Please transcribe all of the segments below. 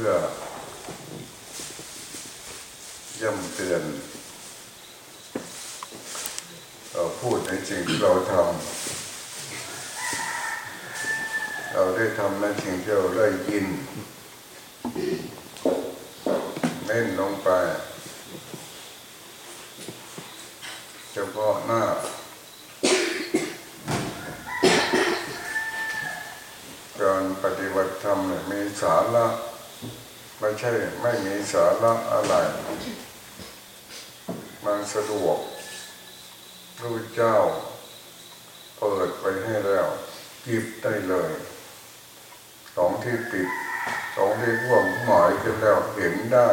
พื่อย่ำเตือนเราพูดในสิ่งที่เราทำเราได้ทำในสิ่งที่เราได้ยินเน้นลงไปเฉพาะหน้าการปฏิบัติธรรมเนี่ยมีสาระ ไม่ใช่ไม่มีสาระอะไร มันสะดวกพระเจ้า เปิดไปให้แล้วหยิบได้เลยสองที่ปิดสองที่พ่วงหมายขึ้นแล้วเห็นได้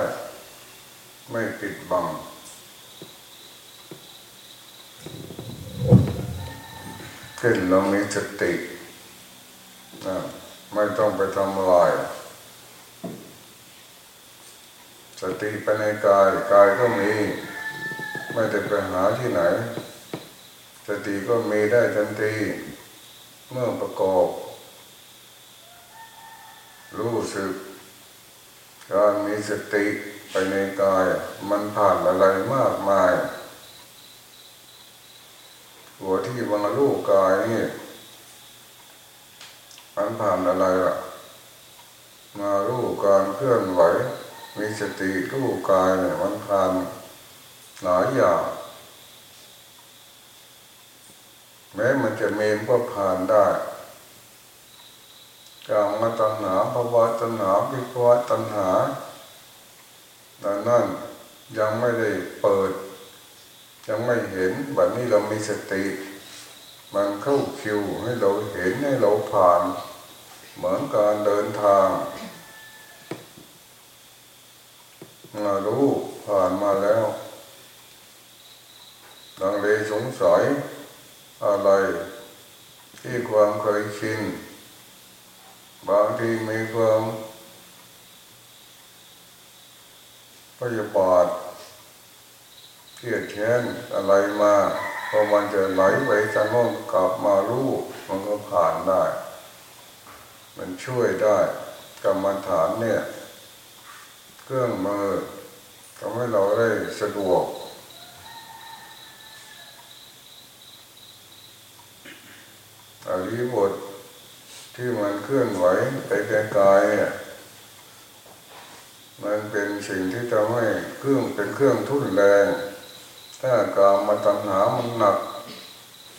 ไม่ปิดบังขึ้นเรามีสตินะไม่ต้องไปทำลาย สติไปในกายกายก็มี ไม่ได้ไปหาที่ไหน สติก็มีได้ทันทีเมื่อประกอบ รู้สึกการมีสติไปในกาย มันผ่านอะไรมากมาย หัวที่มาลูกกายนี่มันผ่านอะไรล่ะ มาลูกการเคลื่อนไหว มีสติลูกกายเนี่ยมันผ่านหลายอย่างแม้มันจะเมนก็ผ่านได้กางมาตัณหาภาวะตัณหาวิภวะตัณหาดังนั้นยังไม่ได้เปิด ยังไม่เห็นแบบนี้เรามีสติ มันเข้าคิวให้เราเห็นให้เราผ่าน เหมือนการเดินทาง มารู้ผ่านมาแล้วลังเลยสงสัยอะไรที่ความเคยชิน บางทีมีความพยาบาทเครียดแค้นอะไรมาพอมันจะไหลไปทางโน้นกลับมารู้มันก็ผ่านได้ มันช่วยได้กรรมฐานเนี่ย เครื่องมือทำให้เราได้สะดวก อริบทที่มันเคลื่อนไหวไปไกลๆเนี่ยมันเป็นสิ่งที่ทำให้เครื่องเป็นเครื่องทุ่นแรง ถ้ากามมาตัณหามันหนัก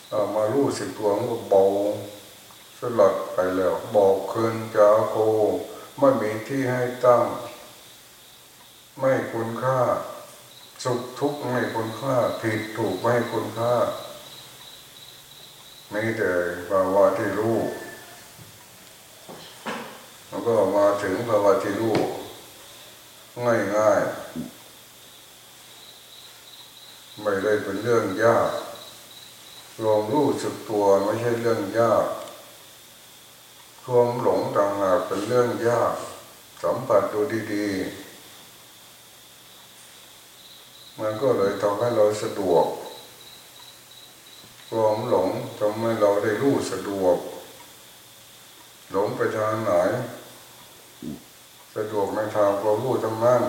เอามารู้สึกตัวมันก็เบาสลัดไปแล้ว บอกคืนจาโคไม่มีที่ให้ตั้ง ไม่คุณค่า สุขทุกข์ไม่คุณค่า ผิดถูกไม่คุณค่าไม่แต่ภาวะที่รู้แล้วก็มาถึงภาวะที่รู้ง่ายง่ายไม่ได้เป็นเรื่องยากรวมรู้สึกตัวไม่ใช่เรื่องยากความหลงต่างหากเป็นเรื่องยาก สัมผัสดูดีๆ มันก็เลยทำให้เราสะดวกความหลงทำให้เราได้รู้สะดวก หลงไปทางไหนสะดวกในทางความรู้ทั้งนั้น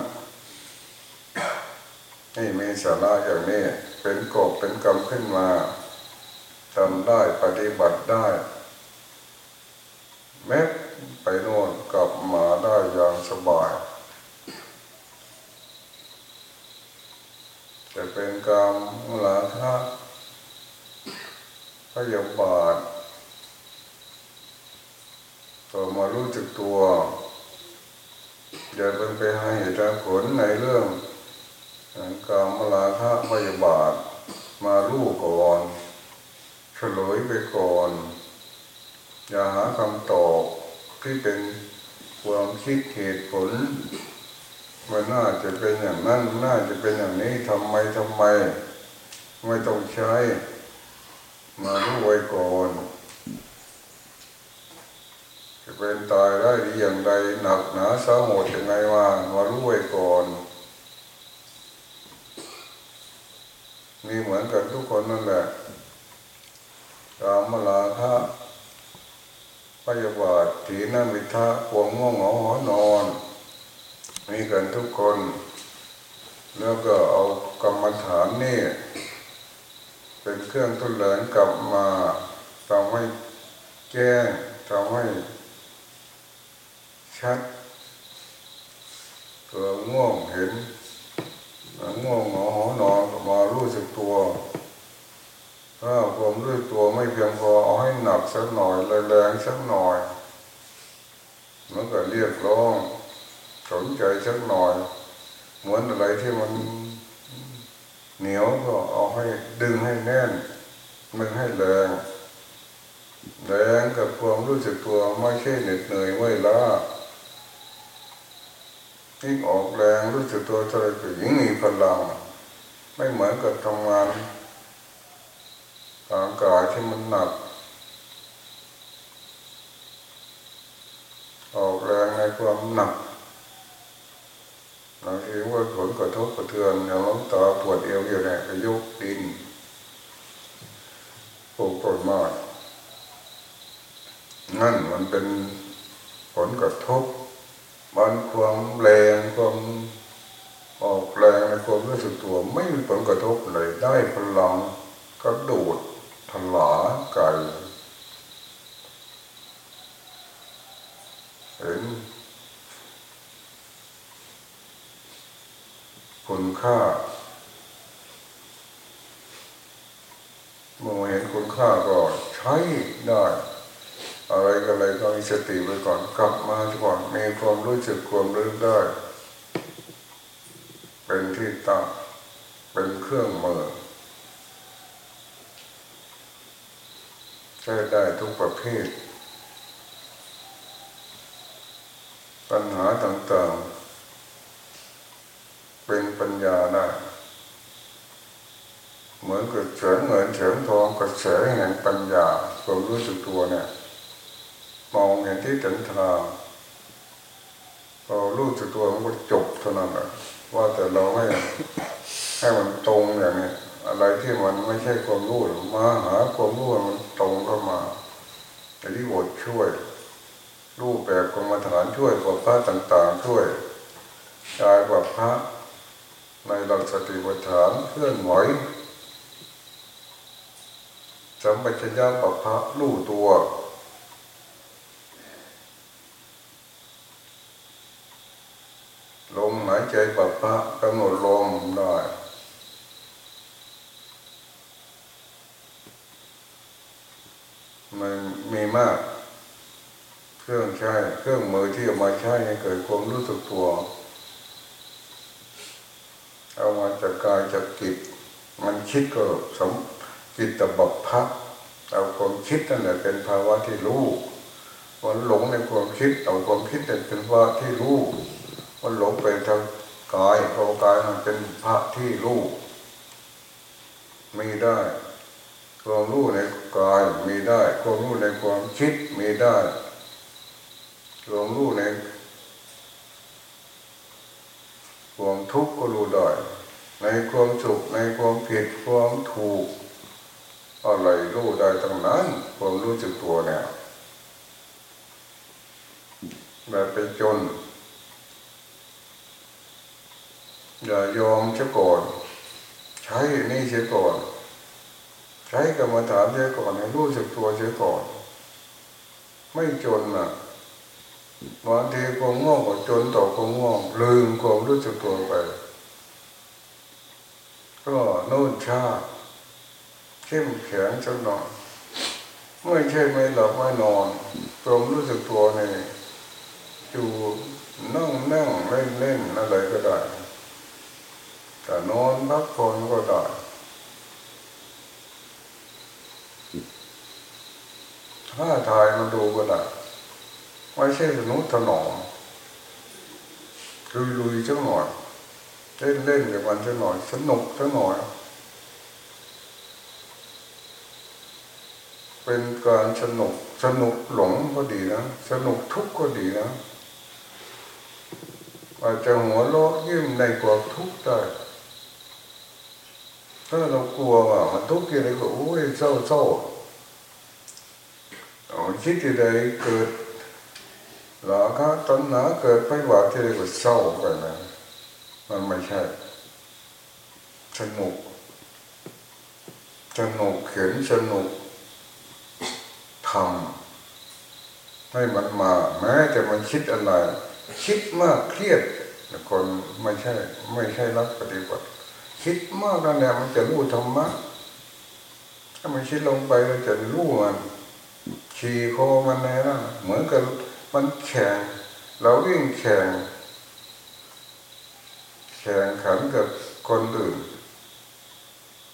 นี่มีสาระอย่างนี้เป็นกบเป็นกรรมขึ้นมาทำได้ปฏิบัติได้ แม้ไปโน่นกลับมาได้อย่างสบาย จะ เป็นกรรมลาคะพยาบาทตัวมารู้จักตัวอย่าเป็นไปห้เหตุผลในเรื่องกรรมลาคะพยาบาทมารู้ก่อนเฉลยไปก่อน อย่าหาคำตอบที่เป็นความคิดเหตุผล มันน่าจะเป็นอย่างนั้นน่าจะเป็นอย่างนี้ทำไมทำไม ไม่ต้องใช้ มารู้ไว้ก่อนจะเป็นตายได้ดีอย่างไรหนักหนาสาหัสยังไงว่ามารู้ไว้ก่อนมีเหมือนกันทุกคนนั่นแหละกามลาคะพยาบาทถีนมิทะควงง่วงเหงาหอนอน มีกันทุกคน แล้วก็เอากรรมฐานนี่ เป็นเครื่องทุนเลนกลับมาทำให้แก้งทำให้ชัดตัวง่วงเห็นง่วงหอหอนอนมารู้สึกตัวถ้าความรู้ตัวไม่เพียงพอเอาให้หนักสักหน่อยแรงสักหน่อยมันก็เรียกร้อง สนใจสักหน่อย เหมือนอะไรที่มันเหนียวก็เอาให้ดึงให้แน่นมึงให้แรงแรงกับความรู้สึกตัวไม่ใช่เหน็ดเหนื่อยไม่ล้ายิ่งออกแรงรู้สึกตัวเท่าไรก็ยิ่งมีพลังไม่เหมือนกับทำงานร่างกายที่มันหนัก ออกแรงในความหนัก บางทีว่าผลกระทบกระเทือนอย่างล้มตาปวดเอวอยู่เนี่ยก็ยกดินปลูกต้นไม้นั่นมันเป็นผลกระทบ มันความแรงความออกแรงในความรู้สึกตัวไม่มีผลกระทบเลยได้พลังกระโดดถลาไก่เห็น คุณค่าเมื่อเห็นคุณค่าก็ใช้ได้ อะไรก็อะไรก็มีสติไปก่อนกลับมาก่อนมีความรู้สึกความรู้ได้ เป็นที่ตั้งเป็นเครื่องมือใช้ได้ทุกประเภท ปัญหาต่างๆ เป็นปัญญาได้เหมือนกับเฉินเหมือนเฉินทองกับเฉยแห่งปัญญาความรู้สึกตัวเนี่ยมองเห็นที่จันทราพอรู้สึกตัวมันก็จบเท่านั้นแหละว่าแต่เราให้ให้มันตรงอย่างนี้อะไรที่มันไม่ใช่ความรู้มาหาความรู้มันตรงเข้ามาแต่ที่บทช่วย รูปแบบกรรมฐานช่วยกับพระต่าง ๆ ช่วยกายกับพระ หลักสติปัฏฐานเคลื่อนไหวสัมปชัญญะปัพะรู้ตัว ลมหายใจปับพะกำหนดลมได้มันมีมาก เครื่องใช้ เครื่องมือที่เอามาใช้ให้เกิดความรู้สึกตัว เอามาจากกายจากจิต มันคิดก็สมจิตตบพพะเอาความคิดนั่นแหละเป็นภาวะที่รู้มันหลงในความคิดเอาความคิดนั่นเป็นภาวะที่รู้มันหลงไปทางกายเพรากายมันเป็นพระที่รู้มีได้ความรู้ในกายมีได้ความรู้ในความคิดมีได้ความรู้ใน ความทุกข์ก็รู้ได้ ในความสุขในความผิดความถูก อะไรรู้ได้ทั้งนั้น ความรู้จึกตัวเนี่ยแบบเป็นจน อย่ายอมเสียก่อน ใช้นี่เสียก่อน ใช้กรรมฐานเสียก่อนให้รู้สึกตัวเสียก่อน ไม่จนอะ บางทีความง่วงก็จนต่อความง่วงลืมความรู้สึกตัวไป ก็โน่นชาเข้มแข็งจังหน่อยไม่ใช่ไม่หลับไม่นอนความรู้สึกตัวนี่อยู่นั่งนั่งเล่นเล่นอะไรก็ได้แต่นอนพักผ่อนก็ได้ถ้าถ่ายมาดูก็ได้ ไม่ใช่สนุกถนอมลุยลุยจังหน่อยเล่นเล่นกับมันจังหน่อยสนุกจังหน่อย เป็นการสนุกสนุกหลงก็ดีนะสนุกทุกข์ก็ดีนะอาจจะหัวเราะยิ้มในความทุกข์ได้ถ้าเรากลัวว่ามันทุกข์อะไรก็โอ้ยเศร้าเศร้าคิดที่ใดเกิด หลาคะตัณหาเกิดไปหวาดที่เรียกว่าเศร้าไปนะมันไม่ใช่สนุกสนุกเขียนสนุกทำให้มันมา แม้แต่มันคิดอะไร คิดมากเครียดคนไม่ใช่ ไม่ใช่รักปฏิบัติ คิดมากนั่นแหละมันจะรู้ธรรมะถ้ามันคิดลงไปเราจะรู้มันขี่โคมันในนั้นเหมือนกับ มันแข่งเราวิ่งแข่งแข่งขันกับคนอื่น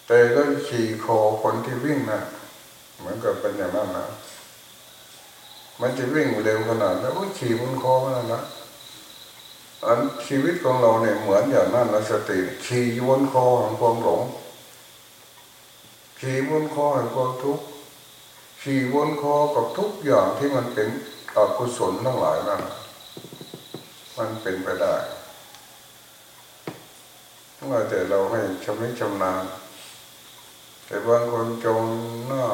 แต่ก็ขี่คอคนที่วิ่งนะเหมือนกับเป็นอย่างนั้นนะมันจะวิ่งเร็วขนาดแล้วก็ขี่บนคอมันนะอันชีวิตของเราเนี่ยเหมือนอย่างนั้นนะสติขี่บนคอของความหลงขี่บนคอของความทุกข์ขี่บนคอกับทุกอย่างที่มันเป็น อกุศลทั้งหลายนั่นมันเป็นไปได้เมื่อแต่เราให้ชำนิชำนาญแต่บางคนจงหน้า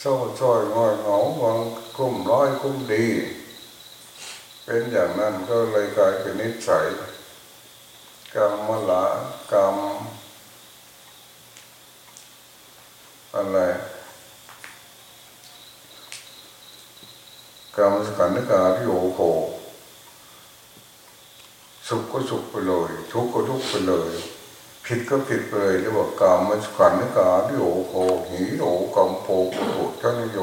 เศร้าซ้อยงอยเหงาบางกุ้มร้อยกุ้มดี เป็นอย่างนั้นก็เลยกลายเป็นนิสัยกรรมละกรรมอะไร กรรมสกันนิกาที่โอโคสุขก็สุขไปเลย ทุกข์ก็ทุกข์ไปเลย ผิดก็ผิดไปเลยเรียกว่ากรรมมันสกันนิกาที่โอโคหีโอกรรมโปกุโตชันโย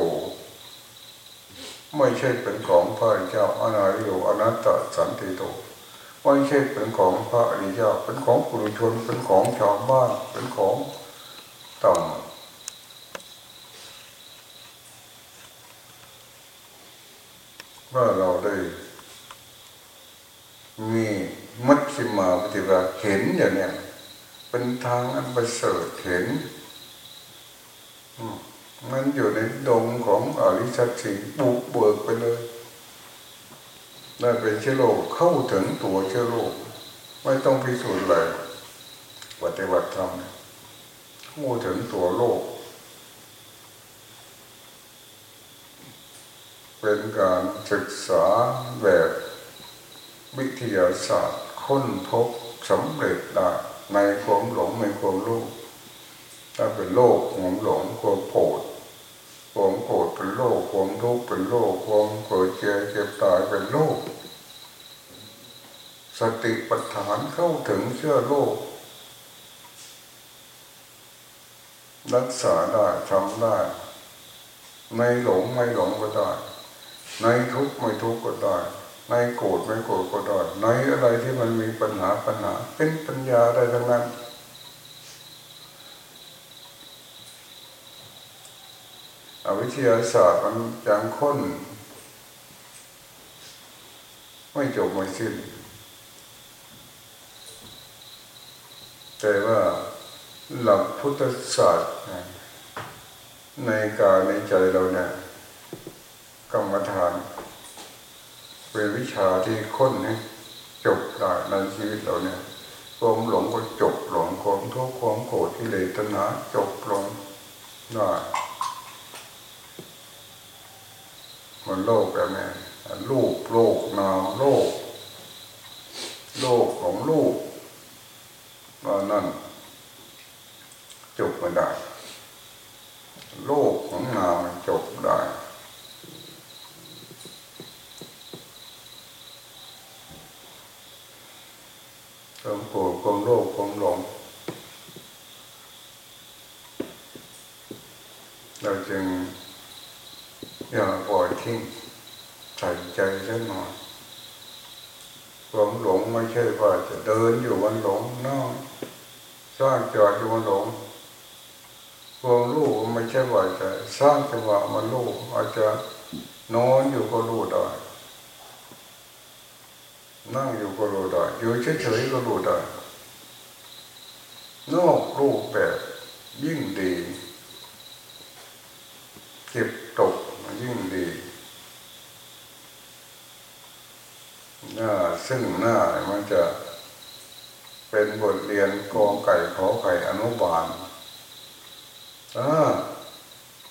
ไม่ใช่เป็นของพระอริยเจ้าอนาโยอนัตตสันติโตไม่ใช่เป็นของพระอริยเจ้าเป็นของปุถุชนเป็นของชาวบ้านเป็นของต่ำ ว่าเราได้ มีมัชฌิมาปฏิบัติเห็นอย่างเนี้ยเป็นทางอันประเสริฐเห็นมันอยู่ในดงของอริสัตสีบุกเบิกไปเลยได้เป็นเชื้อโรคเข้าถึงตัวเชื้อโรคไม่ต้องพิสูจน์เลยปฏิบัติธรรมเข้าถึงตัวโลก เป็นการศึกษาแบบวิทยาศาสตร์ค้นพบสำเร็จได้ในความหลงในความรู้ถ้าเป็นโลกความหลงความโกรธความโกรธเป็นโลกความทุกข์เป็นโลกความเกิดเจ็บเจ็บตายเป็นโลก สติปัฏฐานเข้าถึงเชื่อโลก รักษาได้ทำได้ในหลงไม่หลงก็ได้ ในทุกข์ไม่ทุกข์ก็ได้ในโกรธไม่โกรธก็ได้ในอะไรที่มันมีปัญหาปัญหา เป็นปัญญาได้ทั้งนั้นอวิทยาศาสตร์มันยังค้น ไม่จบไม่สิ้น แต่ว่าหลักพุทธศาสตร์ในกายในใจเราเนี่ย กรรมฐาน เป็นวิชาที่ค้นให้จบได้ในชีวิตเราเนี่ยความหลงก็จบหลงความทุกข์ความโกรธที่เลยตัณหาจบลงได้มันโลกแบบนี้ลูกโลกนามโลก โลกของลูกว่านั่นจบไม่ได้ โลกของนามจบได้ ความโกรธความโลภความหลงเราจึงอย่าปล่อยทิ้งใส่ใจสักหน่อยความหลงไม่ใช่ว่าจะเดินอยู่วันหลงนอกสร้างจอดอยู่วันหลงความรู้ไม่ใช่ว่าจะสร้างจังหวะมันรู้อาจจะนอนอยู่ก็รู้ได้ นั่งอยู่ก็รู้ได้อยู่เฉยๆก็รู้ได้นอกรูปแบบยิ่งดีเก็บตกยิ่งดีหน้าซึ่งหน้ามันจะเป็นบทเรียนกองไก่ขอไข่อนุบาลอ่า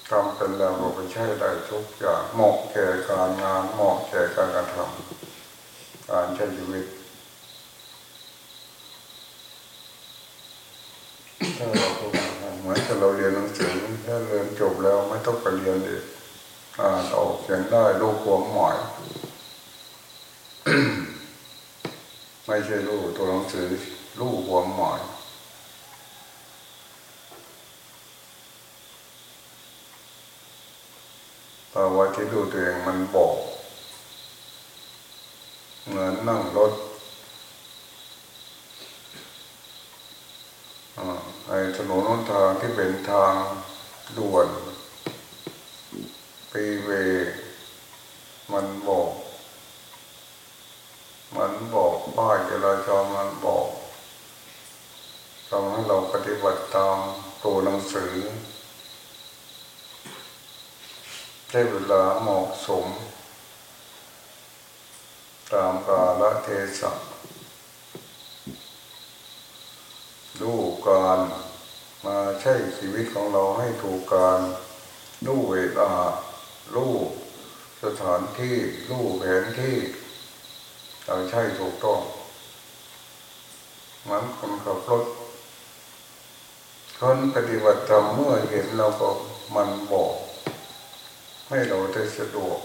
ทำเป็นแล้วเราไปใช้ได้ทุกอย่างเหมาะแก่การงานเหมาะแก่การกระทำ การใช้ชีวิตถ้าเราเหมือนกับเราเรียนหนังสือถ้าเรียนจบแล้วไม่ต้องไปเรียนอีกอ่านออกเขียนได้รู้ความหมายไม่ใช่รู้ตัวหนังสือรู้ความหมายภาวะที่ดูตัวเองมันบอก เหมือนนั่งรถอ่าไอ้ถนนทางที่เป็นทางด่วนปีเวย์มันบอก มันบอกป้ายจราจรมันบอกทำให้เราปฏิบัติตามตัวหนังสือใช้เวลาเหมาะสม ตามกาลเทศะดูการมาใช้ชีวิตของเราให้ถูกการดูเวลาลูสถานที่ลูแผนที่เราใช่ถูกต้องมันคนขับรถคนปฏิบัติธรรมเมื่อเห็นเราก็มันบอก ให้เราได้สะดวก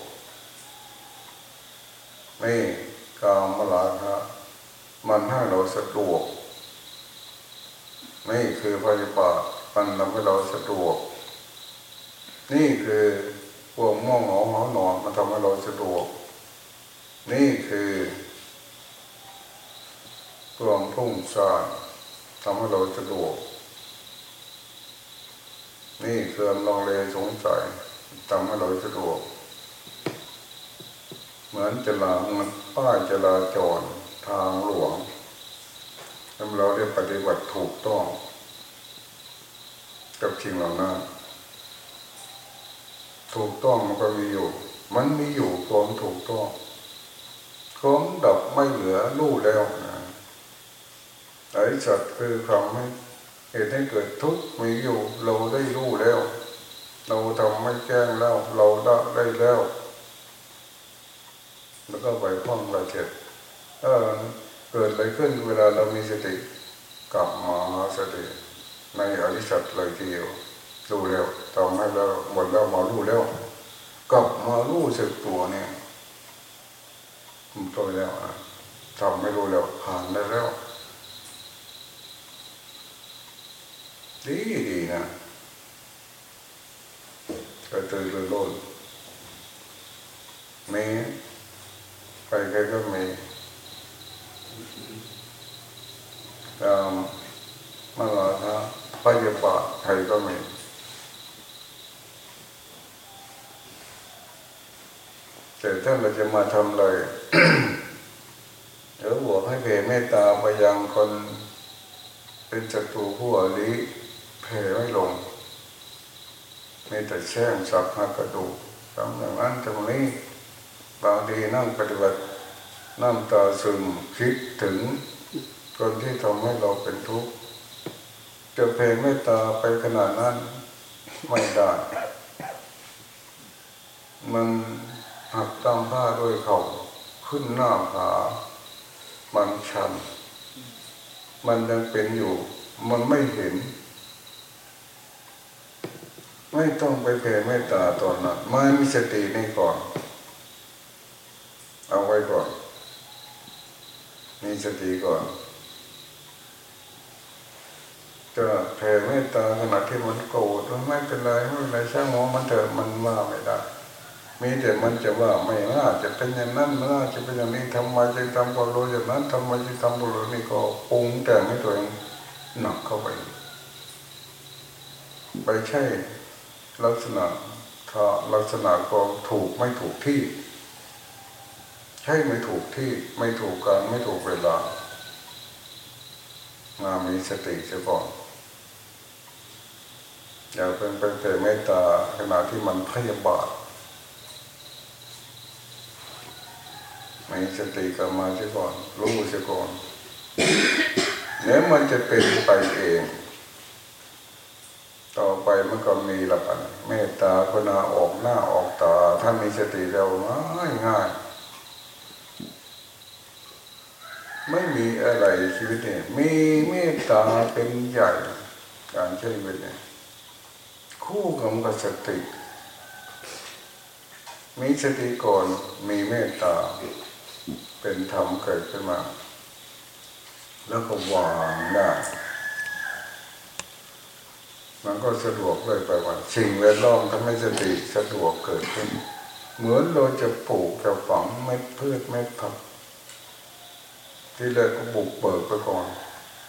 นี่กามลาคะมันให้เราสะดวกนี่คือพยาบาทมันทำให้เราสะดวก นี่คือพวกม่วงเหงาหานอนมันทำให้เราสะดวก นี่คือความทุ่งซ่านทำให้เราสะดวก นี่คือลองเลสงสัยทำให้เราสะดวก เหมือนจรามันป้ายจราจรทางหลวงทำเราได้ปฏิบัติถูกต้อง กับสิ่งเหล่านั้นถูกต้องมันก็มีอยู่ มันมีอยู่ความถูกต้องความดับไม่เหลือรู้แล้วนะไอ้สัตว์คือคำให้เหตุให้เกิดทุกข์มีอยู่ เราได้รู้แล้ว เราทำไม่แจ้งแล้ว เราได้ได้แล้ว แล้วก็ไปพ้องเราเจ็บเออเกิดอะไรขึ้นเวลาเรามีสติกลับมาหาสติในอริสัตเลยทีเดียวรู้แล้วทำให้เราหมดแล้วมารู้แล้วกลับมารู้สึกตัวเนี่ยมันตัวแล้วอะทำไม่รู้แล้วผ่านได้แล้วดีดีนะกระตือรือร้นมีไป ใครก็มีตามมาลาทะพยาบาทใครก็มีแต่ถ้าเราจะมาทำเลยเดี๋ยวบอกให้เพเมตตาไปยังคนเป็นศัตรูผู้อริแผ่ไม่ลงมีแต่แช่งสับหักกระดูกทำอย่างนั้นตรงนี้ บางทีนั่งปฏิบัติน้ำตาซึมคิดถึงคนที่ทำให้เราเป็นทุกข์จะเพเมตตาไปขนาดนั้นไม่ได้ มันหักตั้งผ้าด้วยเขาขึ้นหน้าผามันชัน มันยังเป็นอยู่ มันไม่เห็น ไม่ต้องไปแผ่เมตตาตอนนั้นไม่มีสติในก่อน เอาไว้ก่อน มีสติก่อน จะแผ่เมตตาขณะที่มันโกรธไม่เป็นไรไม่เป็นไรช่างหัวมันเถอะมันว่าไม่ได้ มีแต่มันจะว่าไม่น่าจะเป็นอย่างนั้นน่าจะเป็นอย่างนี้ทำไมจึงทำกับเราอย่างนั้นทำไมจึงทำบเรานี่ก็ปรุงแต่งให้ตัวเองหนักเข้าไปไปใช่ลักษณะถ้าลักษณะก็ถูกไม่ถูกที่ ช่ไม่ถูกที่ไม่ถูกการไม่ถูกเวลา มามีสติเสียก่อนอย่าเป็นเป็นแต่เมตตาขณะที่มันพยาบาทมีสติกลับมาเสียก่อน รู้เสียก่อนเนี่ยมันจะเป็นไปเอง ต่อไปมันก็มีละกันเมตตากรุณาออกหน้าออกตา ถ้ามีสติเราง่ายง่าย ไม่มีอะไรชีวิตเนี่ยมีเมตตาเป็นใหญ่การใช้ชีวิตเนี่ยคู่กับกสติ มีสติก่อนมีเมตตา เป็นธรรมเกิดขึ้นมา แล้วก็วางได้มันก็สะดวกเลยไปว่าสิ่งแวดล้อมทำให้สติสะดวกเกิดขึ้น เหมือนเราจะปลูกจะฝังเม็ดพืชเม็ดผัก ที่แรกก็บุกเบิกไปก่อน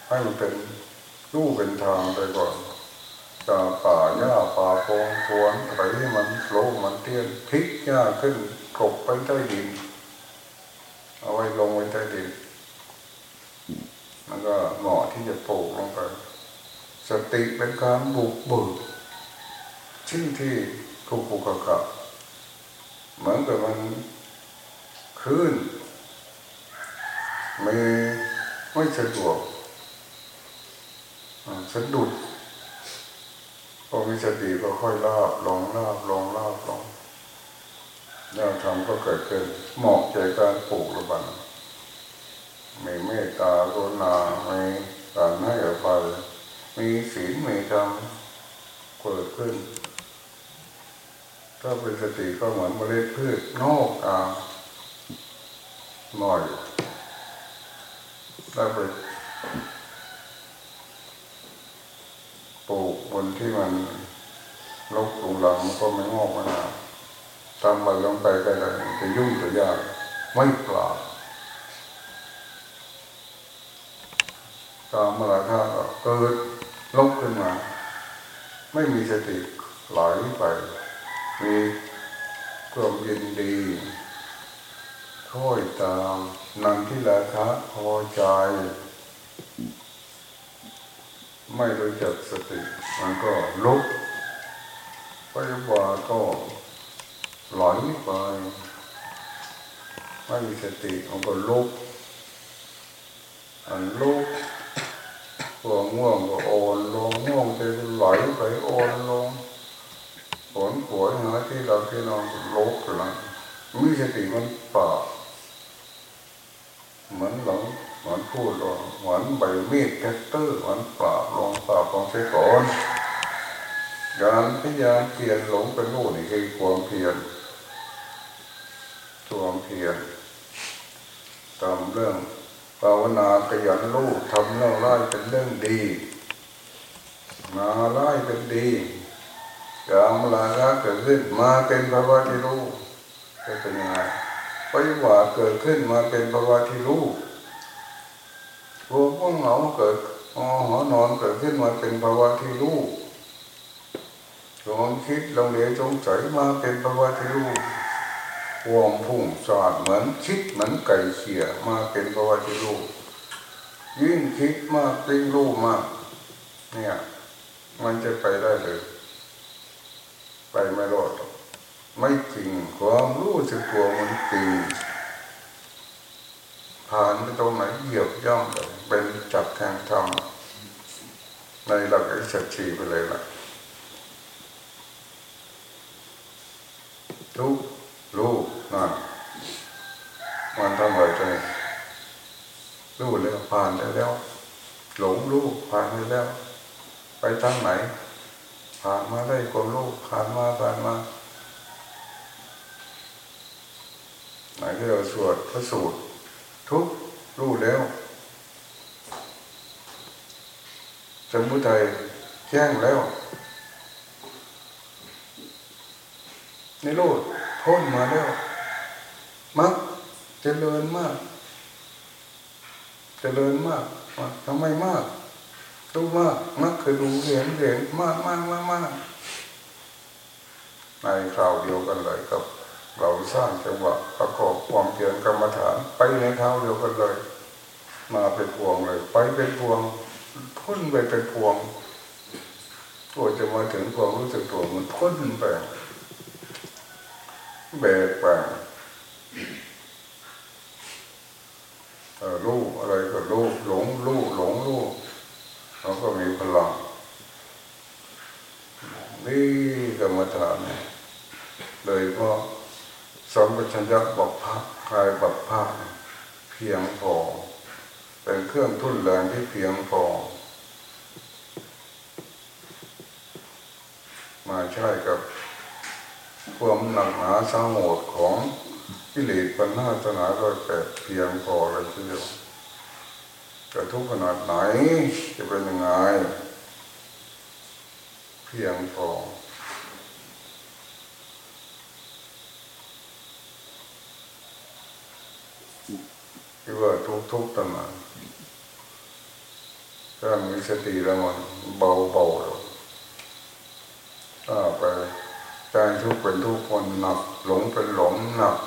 ให้มันเป็นรูเป็นทางไปก่อนตาป่าหญ้าป่าโพงทวนอะไรที่มันโลมันเตี้ยนพลิกหญ้าขึ้นกบไปใต้ดิน เอาไว้ลงไว้ใต้ดินมันก็เหมาะที่จะปลูกลงไปสติเป็นการบุกเบิกชื่อที่ถูกผูกกับเหมือนกับมันขึ้น ไม่ไม่สะดวกสะดุดพอมีสติก็ค่อยลาบลงลาบลงลาบลงแนวธรรมก็เกิดขึ้นเหมาะใจการปลูกระบันมีเมตตากรุณามีการให้อภัยมีศีลมีธรรมเกิดขึ้น ถ้าเป็นสติก็เหมือนเมล็ดพืชนอกอ่าหน่อย ถ้าไปปลูกบนที่มันลกหลุงหลังมันก็ไม่งอกมานาทำมันลงไปก็เลยจะยุ่งจะยากไม่ปราตามมาลาท่าเกิดลกขึ้นมา ไม่มีสติไหลไป มีความยินดีค่อยตาม นันที่ราคะพอใจ ไม่รู้จักสติ มันก็ลุกไปว่าก็ไหลไปไม่มีสติมันก็ลุกอันลุกตัวง่วงก็โอนลงง่วงจะไหลไปโอนลงฝนปวดหาที่เราที่นอนลุกแล้วมีสติมันป่า เหมือนหลังเหมือนพูดลงเหมือนใบมีดแคตเตอร์เหมือนปราบลงปราบลงใช้ก่อนการพยายามเพียรหลงเป็นรู้นี่คือความเพียรความเพียรตามเรื่องภาวนาขยันรู้ทำเรื่องร้ายเป็นเรื่องดีมาร้ายเป็นดียามลาระเกิดขึ้นมาเป็นภาวะที่รู้จะเป็นยังไง ปฏิวัติเกิดขึ้นมาเป็นภาวะที่รู้รวมพวกเหงาเกิดอ๋อหอนอนเกิดขึ้นมาเป็นภาวะที่รู้ความคิดลงเหลวสงสัยมาเป็นภาวะที่รู้วอมพุ่งสาดเหมือนคิดเหมือนไก่เขี่ยมาเป็นภาวะที่รู้ยิ่งคิดมากยิ่งรู้มากเนี่ย มันจะไปได้เลย ไปไม่รอด ไม่จริงความรู้สึกตัวมันจริงผ่านไปตรงไหนเหยียบย่ำไปเป็นจับแทงทำในหลักอ้สัจชีไปเลยล่ะทุกรู้นั่นมันทำอะไรใจรู้แล้วผ่านได้แล้ว หลงรู้ผ่านไปแล้ว ไปทางไหน ผ่านมาได้ความรู้ผ่านมาผ่านมา ไหนที่เราสวดพระสูตร ทุกรู้แล้วสมุทัยแจ้งแล้วในโลดพ้นมาแล้วมักเจริญมาก เจริญมากทำไมมากดูมากมักคือดูเห็นเห็นมากมากมากมากในคราวเดียวกันเลยกับ เราสร้างจังหวะประกอบความเพียรกรรมฐาน ไปในเท้าเดียวกันเลย มาเป็นพวงเลย ไปเป็นพวงพ้นไปเป็นพวงตัวจะมาถึงความรู้สึกตัวมันพ้นไปแบกไปรู้อะไรก็รู้หลงรู้หลงรู้เราก็มีพลังที่กรรมฐานเนี่ยโดยเพราะ สมปัญญะบอกพระคลายบับพระเพียงพอ เป็นเครื่องทุ่นแรงที่เพียงพอ มาใช้กับความหนักหนาสาโหดของกิเลสปัญหาตนาก็แต่เพียงพอเลยทีเดียวจะทุกขนาดไหนจะเป็นยังไง เพียงพอ ที่ว่าทุกทุกตนาถ้ามีสติแล้วมันเบาเบาล้วถ้าไปใจทุกเป็นทุกคนหนัก หลงเป็นหลงหนัก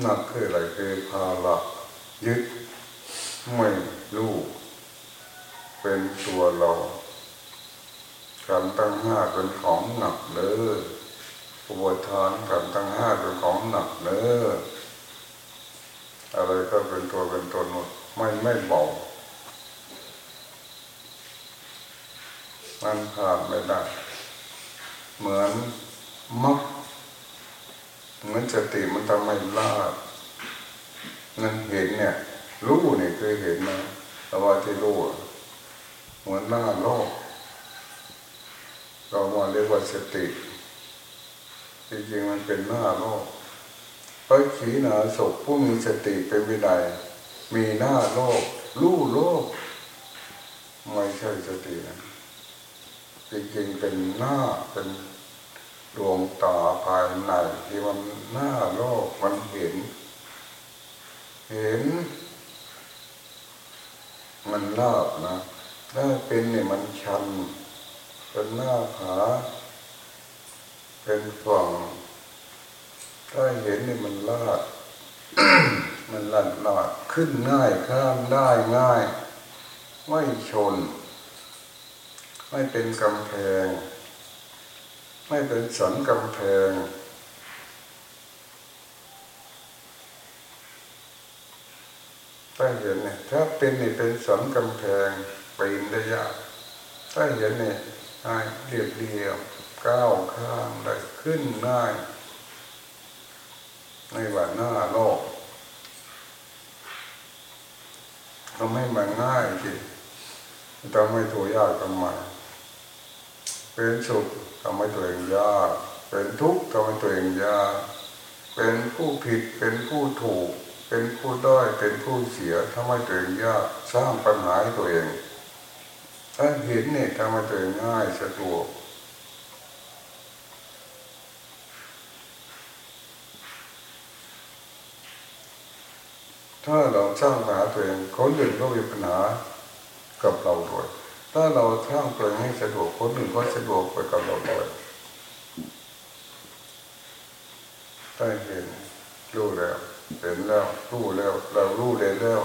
หนักคืออะไรคือภาระยึดไม่รู้เป็นตัวเราการตั้งห้าเป็นของหนักเลย อุปทานการตั้งห้าเป็นของหนักเลยอะไรก็เป็นตัวเป็นตนหมดไม่ไม่เบามันผ่านไม่ได้ เหมือนมักเหมือนสติมันทำให้ลาดนั่นเห็นเนี่ยรู้เนี่ยเคยเห็นนะแต่ว่าที่รู้เหมือนหน้าโลกเรามาเรียกว่าสติ จริงๆมันเป็นหน้าโลกพระขีณาสพผู้มีสติเป็นวินัยมีหน้าโลกรู้โลก ไม่ใช่สตินะจริงๆเป็นหน้าเป็นดวงตาภายในที่มันหน้าโลกมันเห็น เห็น มันลาบนะ ถ้าเป็นเนี่ยมันชันเป็นหน้าผา เป็นฝั่งถ้าเห็นนี่มันลาด มันลัดลาดขึ้นง่ายข้ามได้ง่าย ไม่ชน ไม่เป็นกำแพง ไม่เป็นสันกำแพงถ้าเห็นเนี่ยถ้าเป็นนี่เป็นสันกำแพงปีนได้ยากถ้าเห็นเนี่ยเรียบเรียบ ก้าวข้ามได้ขึ้นง่าย ในวันหน้าโลกทำให้มันง่ายจิทำให้ตัวยากทำไมเป็นสุขทำให้ตัวเองยาก เป็นทุกข์ทำให้ตัวเองยาก เป็นผู้ผิดเป็นผู้ถูก เป็นผู้ด้อยเป็นผู้เสียทำให้ตัวเองยากสร้างปัญหาให้ตัวเองถ้าเห็นเนี่ยทำให้ตัวเองง่ายสะดวก ถ้าเราสร้างปัญหาตัวเองคนอื่นก็มีปัญหากับเราด้วย ถ้าเราสร้างตัวเองให้สะดวกคนอื่นก็สะดวกไปกับเราด้วยถ้เห็นรู้แล้วเห็นแล้วรู้แล้ว เรารู้ได้แล้ว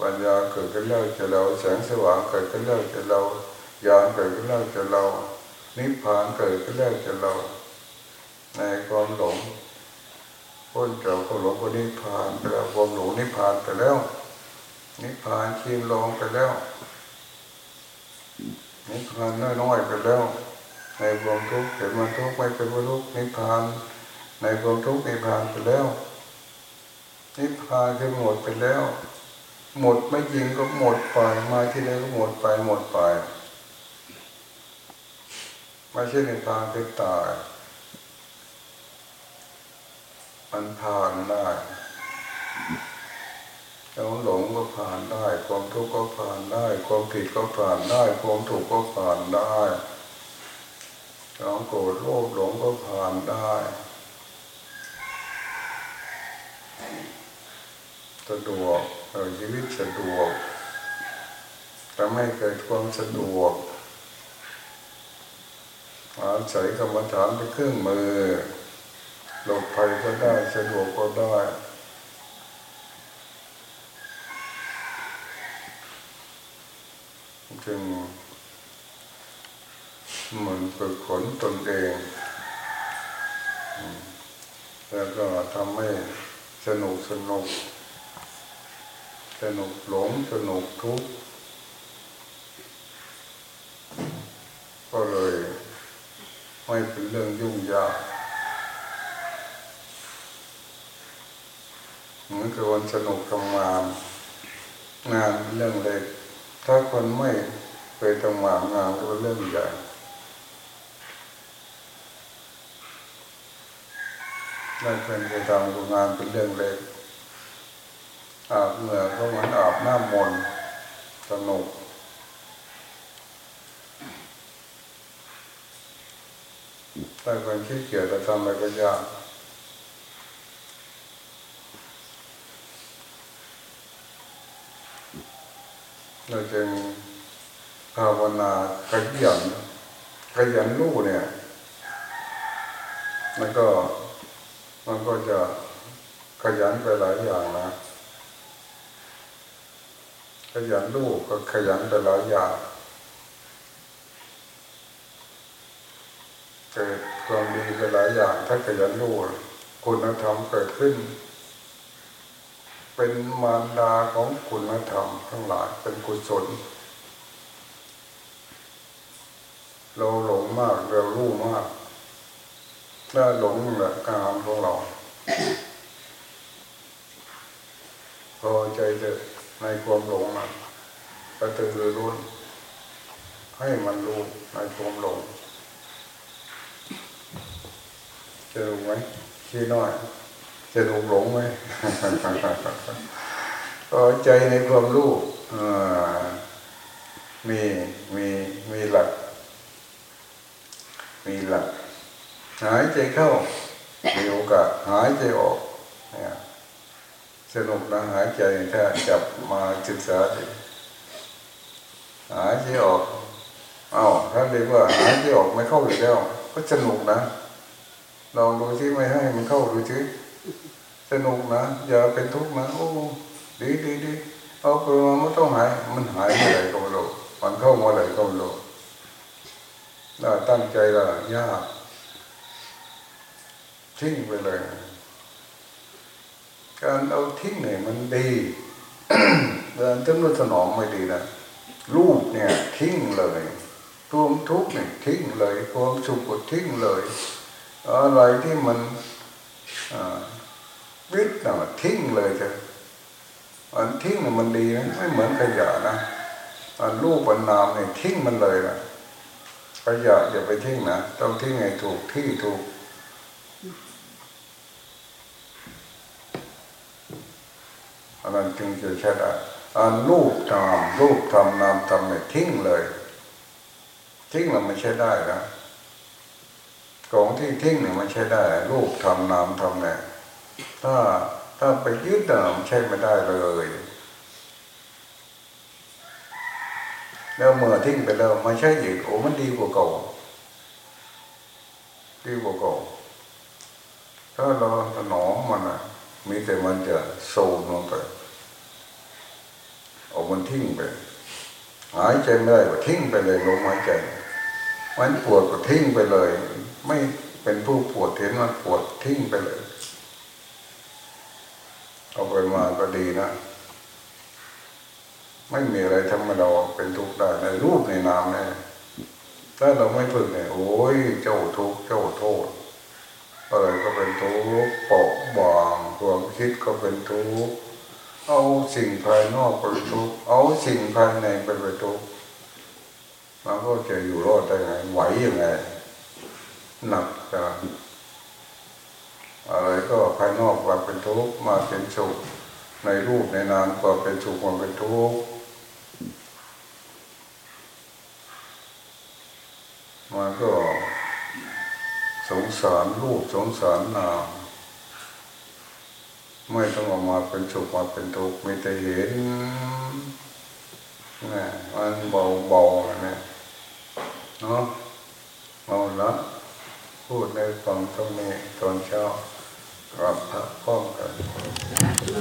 ปัญญาเกิดขึ้นแล้วจะเราแสงสว่างเกิดขึ้นแล้วจะเราญาณเกิดขึ้นแล้วจะเรานิพพานเกิดขึ้นแล้วจะเรา ในความหลง พ้นจากความหลงก็นิพพานไปแล้วความหลงนิพพานไปแล้ว นิพพานคีมลงไปแล้ว นิพพานน้อยๆไปแล้ว ในความทุกข์เห็นมันทุกข์ไม่เป็นว่าทุกข์นิพพาน ในความทุกข์นิพพานไปแล้ว นิพพานคือหมดไปแล้ว หมดไม่จริงก็หมดไปมาที่ไหนก็หมดไปหมดไปไม่ใช่นิพพานคือตาย มันผ่านได้ความหลงก็ผ่านได้ ความทุกข์ก็ผ่านได้ ความผิดก็ผ่านได้ ความถูกก็ผ่านได้ความโกรธโลภหลงก็ผ่านได้สะดวกเราชีวิตสะดวกทำให้เกิดความสะดวกอาศัยกรรมฐานเป็นเครื่องมือ หลบภัยก็ได้สะดวกก็ได้จึงมือนฝึกฝนตนเอง แล้วก็ทำให้สนุกสนุก สนุกหลงสนุกทุกก็เลยไม่เป็นเรื่องยุ่งยาก เหมือนกับวันสนุกทำงาน งานเป็นเรื่องเล็ก ถ้าคนไม่เคยทำงานงานก็เป็นเรื่องใหญ่ได้เคยไปทำงานเป็นเรื่องเล็กอาบเหงื่อก็เหมือนอาบน้ำมนต์สนุกถ้าคนขี้เกียจจะทำอะไรก็ยาก เราจึงภาวนาขยันขยันรู้เนี่ยมันก็มันก็จะขยันไปหลายอย่างนะ ขยันรู้ก็ขยันไปหลายอย่างเกิดความดีไปหลายอย่าง ถ้าขยันรู้คุณธรรมเกิดขึ้น เป็นมารดาของคุณธรรมทั้งหลายเป็นกุศล เราหลงมากเรารู้มากถ้าหลงแหละการทำของเราพอใจเถอะในความหลงนั้นกระตือรือร้นให้มันรู้ในความหลงจะรู้ไหมขี้น้อย จะรู้หลงไหมพอใจในความรู้มีมีมีหลัก มีหลัก หายใจเข้า มีโอกาสหายใจออกเนี่ยสนุกนะหายใจถ้าจับมาศึกษาดิหายใจออกเอา้าถ้าเรียกว่าหายใจออกไม่เข้าอีกแล้ว ก็สนุกนะลองดูที่ไม่ให้มันเข้าดูสิ สนุกนะอย่าเป็นทุกข์นะโอ้ดีดีดีเอาไปมาไม่ต้องหาย มันหายเมื่อไหร่ก็ไม่รู้มันเข้าเมื่อไหร่ก็ไม่รู้ถ้าตั้งใจละยากทิ้งไปเลย การเอาทิ้งเนี่ยมันดีการต้นสนองไม่ดีนะรูปเนี่ยทิ้งเลยความทุกข์เนี่ยทิ้งเลยความสุขก็ทิ้งเลย อะไรที่มัน วิทย์นะทิ้งเลยเถอะอันทิ้งมันดีนะไม่เหมือนขยะนะอันรูปอันนามเนี่ยทิ้งมันเลยนะขยะอย่าไปทิ้งนะต้องทิ้งให้ถูกที่ถูกอันนั้นจึงจะใช้ได้อันรูปทำรูปทำนามทำเนี่ยทิ้งเลยทิ้งเราไม่ใช่ได้นะ ของที่ทิ้งเนี่ยมันใช้ได้รูปทำนามทำเนี่ยถ้าถ้าไปยึดเนี่ยมันใช้ไม่ได้เลย แล้วเมื่อทิ้งไปแล้วไม่ใช่อีกโอ้มันดีกว่าเก่าดีกว่าเก่าถ้าเราถนอมมันอะ มีแต่มันจะโซมลงไปเอามันทิ้งไปหายใจไม่ได้ก็ทิ้งไปเลยลมหายใจ มันปวดก็ทิ้งไปเลย ไม่เป็นผู้ปวดเห็นมันปวดทิ้งไปเลย เอาไปมาก็ดีนะ ไม่มีอะไรทำให้เราเป็นทุกข์ได้ในรูปในนามเนี่ยถ้าเราไม่ฝึกเนี่ยโอ้ยเจ้าทุกข์เจ้าโทษอะไรก็เป็นทุกข์เปราะบางความคิดก็เป็นทุกข์เอาสิ่งภายนอกเป็นทุกข์เอาสิ่งภายในเป็นทุกข์มันก็จะอยู่รอดได้ไงไหวยังไง หนักจะอะไรก็ภายนอกว่าเป็นทุกข์มาเป็นสุขในรูปในนามก็เป็นสุขมาเป็นทุกข์มันก็สงสารรูปสงสารนามไม่ต้องออกมาเป็นสุขมาเป็นทุกข์ไม่แต่เห็นนี่มันเบาเบาเนี่ยเนาะเอาละ พูดในฟังตรงนี้ตอนเช้ากลับพระพ้อมกัน